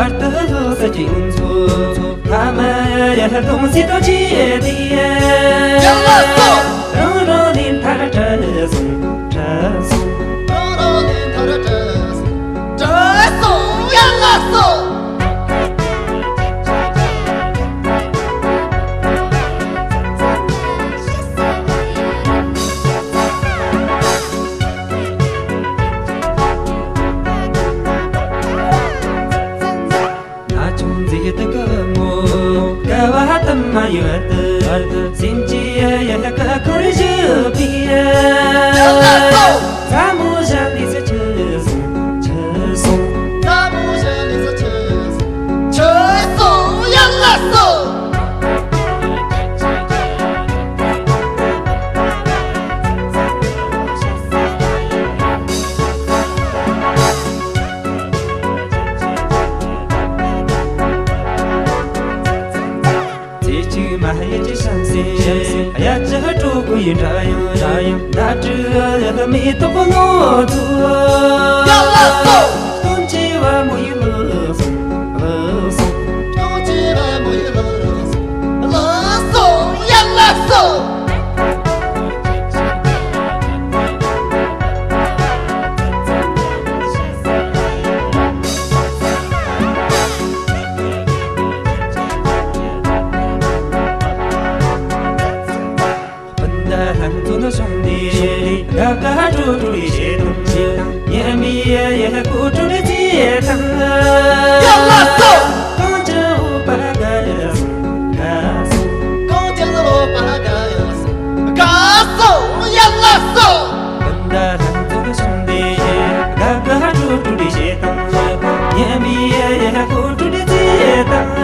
ཁས ཁས ཁས ཁས tam ma yat ar zin ji ya ka kar ji bi ye ji shang se ya cha tu ku yin da yin da yin da zhe mi to bu no tu han tu na som di da ka ha tu tu di she tu chi tang ye mi ye ye ha ku tu ni ti ye tang ya la so kon ja u pa ga ya ka so kon ja u pa ga ya so ka so ya la so da han tu na som di da ka ha tu tu di she tang ye mi ye ye ha ku tu ni ti ye tang